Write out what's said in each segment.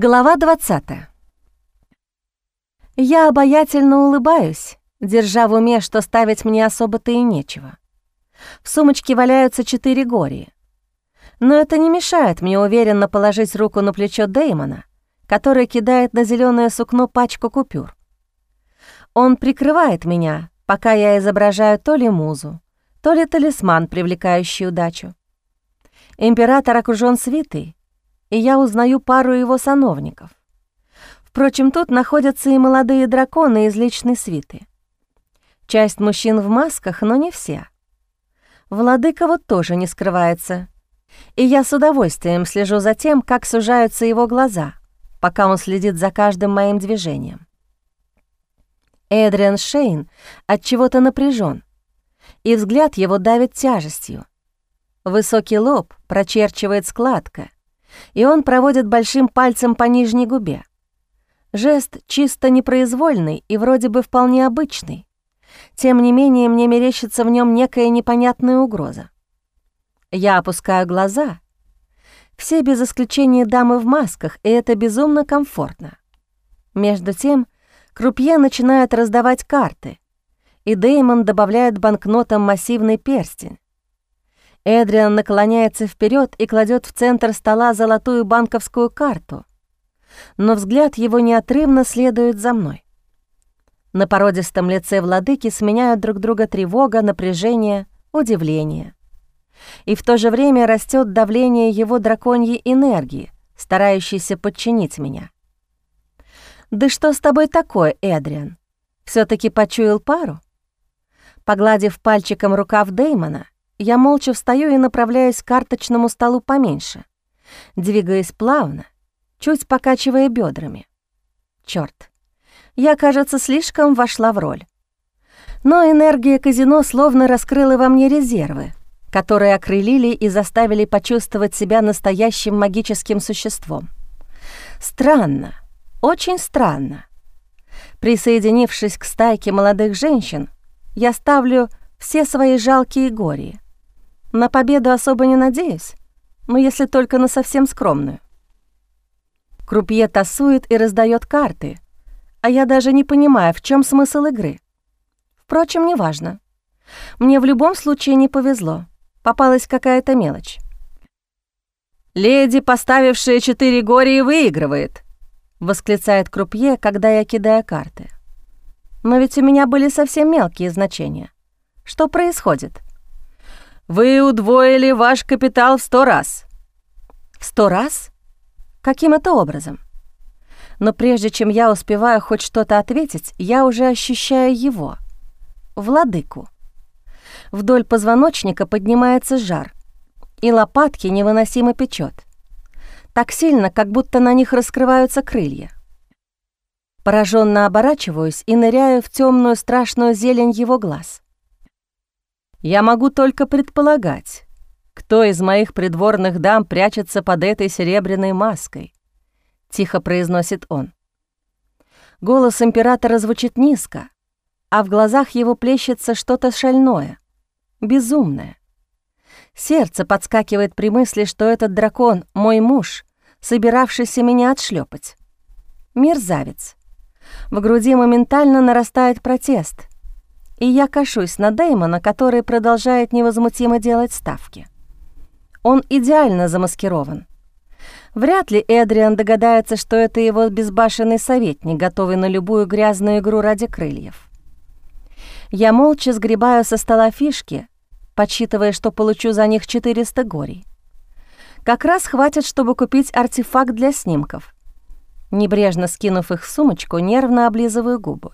Глава 20. Я обаятельно улыбаюсь, держа в уме, что ставить мне особо-то и нечего. В сумочке валяются четыре гори. Но это не мешает мне уверенно положить руку на плечо Дэймона, который кидает на зеленое сукно пачку купюр. Он прикрывает меня, пока я изображаю то ли музу, то ли талисман, привлекающий удачу. Император окружен свитой, и я узнаю пару его сановников. Впрочем, тут находятся и молодые драконы из личной свиты. Часть мужчин в масках, но не все. Владыка вот тоже не скрывается. И я с удовольствием слежу за тем, как сужаются его глаза, пока он следит за каждым моим движением. Эдриан Шейн от чего-то напряжен, и взгляд его давит тяжестью. Высокий лоб прочерчивает складка — и он проводит большим пальцем по нижней губе. Жест чисто непроизвольный и вроде бы вполне обычный. Тем не менее, мне мерещится в нем некая непонятная угроза. Я опускаю глаза. Все без исключения дамы в масках, и это безумно комфортно. Между тем, крупье начинает раздавать карты, и Деймон добавляет банкнотам массивный перстень. Эдриан наклоняется вперед и кладет в центр стола золотую банковскую карту, но взгляд его неотрывно следует за мной. На породистом лице владыки сменяют друг друга тревога, напряжение, удивление. И в то же время растет давление его драконьей энергии, старающейся подчинить меня. «Да что с тобой такое, Эдриан? все таки почуял пару?» Погладив пальчиком рукав Деймона, я молча встаю и направляюсь к карточному столу поменьше, двигаясь плавно, чуть покачивая бедрами. Черт, я, кажется, слишком вошла в роль. Но энергия казино словно раскрыла во мне резервы, которые окрылили и заставили почувствовать себя настоящим магическим существом. Странно, очень странно. Присоединившись к стайке молодых женщин, я ставлю все свои жалкие горе — на победу особо не надеюсь, но если только на совсем скромную. Крупье тасует и раздает карты, а я даже не понимаю, в чем смысл игры. Впрочем, неважно. Мне в любом случае не повезло. Попалась какая-то мелочь. «Леди, поставившая четыре горе, выигрывает», — восклицает Крупье, когда я кидаю карты. «Но ведь у меня были совсем мелкие значения. Что происходит?» Вы удвоили ваш капитал в сто раз». «В сто раз? Каким это образом?» Но прежде чем я успеваю хоть что-то ответить, я уже ощущаю его, владыку. Вдоль позвоночника поднимается жар, и лопатки невыносимо печет. Так сильно, как будто на них раскрываются крылья. Пораженно оборачиваюсь и ныряю в темную страшную зелень его глаз. Я могу только предполагать, кто из моих придворных дам прячется под этой серебряной маской, тихо произносит он. Голос императора звучит низко, а в глазах его плещется что-то шальное, безумное. Сердце подскакивает при мысли, что этот дракон — мой муж, собиравшийся меня отшлепать. Мерзавец. В груди моментально нарастает протест, и я кашусь на Дэймона, который продолжает невозмутимо делать ставки. Он идеально замаскирован. Вряд ли Эдриан догадается, что это его безбашенный советник, готовый на любую грязную игру ради крыльев. Я молча сгребаю со стола фишки, подсчитывая, что получу за них 400 горей. Как раз хватит, чтобы купить артефакт для снимков. Небрежно скинув их в сумочку, нервно облизываю губы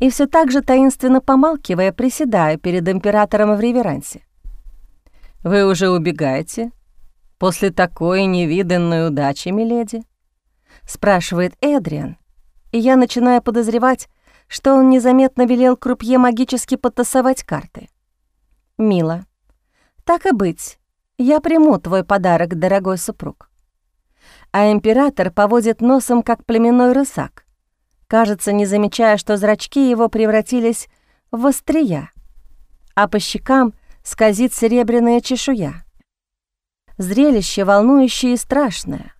и все так же таинственно помалкивая, приседаю перед императором в реверансе. «Вы уже убегаете? После такой невиданной удачи, миледи?» — спрашивает Эдриан, и я начинаю подозревать, что он незаметно велел крупье магически подтасовать карты. «Мило, так и быть, я приму твой подарок, дорогой супруг». А император поводит носом, как племенной рысак, кажется, не замечая, что зрачки его превратились в острия, а по щекам скользит серебряная чешуя. Зрелище волнующее и страшное,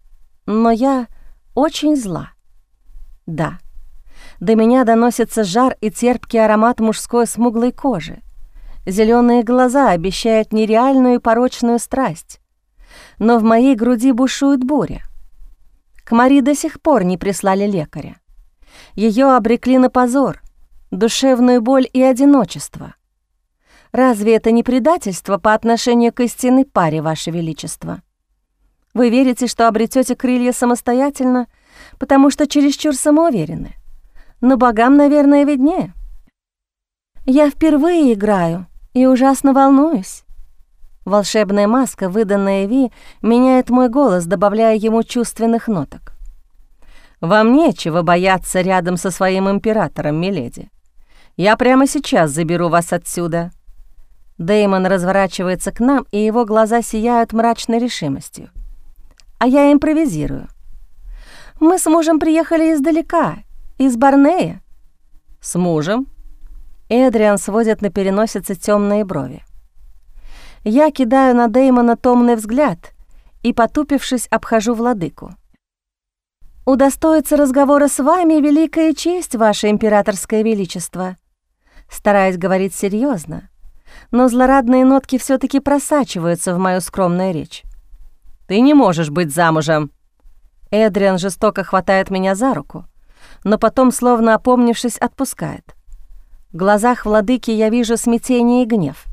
но я очень зла. Да, до меня доносится жар и терпкий аромат мужской смуглой кожи. Зеленые глаза обещают нереальную и порочную страсть. Но в моей груди бушует буря. К Мари до сих пор не прислали лекаря. Ее обрекли на позор, душевную боль и одиночество. Разве это не предательство по отношению к истинной паре, Ваше Величество? Вы верите, что обретете крылья самостоятельно, потому что чересчур самоуверены. Но богам, наверное, виднее. Я впервые играю и ужасно волнуюсь. Волшебная маска, выданная Ви, меняет мой голос, добавляя ему чувственных ноток. «Вам нечего бояться рядом со своим императором, миледи. Я прямо сейчас заберу вас отсюда». Деймон разворачивается к нам, и его глаза сияют мрачной решимостью. А я импровизирую. «Мы с мужем приехали издалека, из Барнея». «С мужем?» Эдриан сводит на переносице темные брови. Я кидаю на Деймона томный взгляд и, потупившись, обхожу владыку. «Удостоиться разговора с вами — великая честь, ваше императорское величество», стараюсь говорить серьезно, но злорадные нотки все таки просачиваются в мою скромную речь. «Ты не можешь быть замужем!» Эдриан жестоко хватает меня за руку, но потом, словно опомнившись, отпускает. В глазах владыки я вижу смятение и гнев.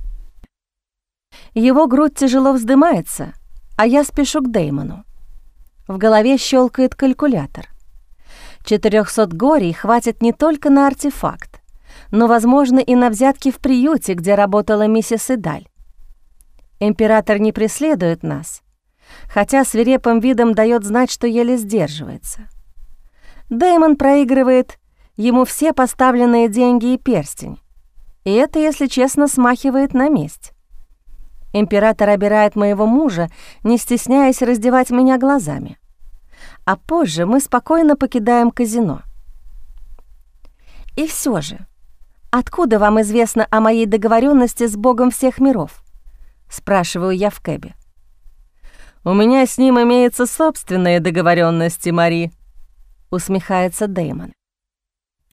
Его грудь тяжело вздымается, а я спешу к Деймону. В голове щелкает калькулятор. 400 горей хватит не только на артефакт, но, возможно, и на взятки в приюте, где работала миссис Идаль. Император не преследует нас, хотя свирепым видом дает знать, что еле сдерживается. Дэймон проигрывает ему все поставленные деньги и перстень, и это, если честно, смахивает на месть. Император обирает моего мужа, не стесняясь раздевать меня глазами. А позже мы спокойно покидаем казино. И все же, откуда вам известно о моей договоренности с Богом всех миров? Спрашиваю я в кэбе. У меня с ним имеются собственные договоренности, Мари, усмехается Дэймон.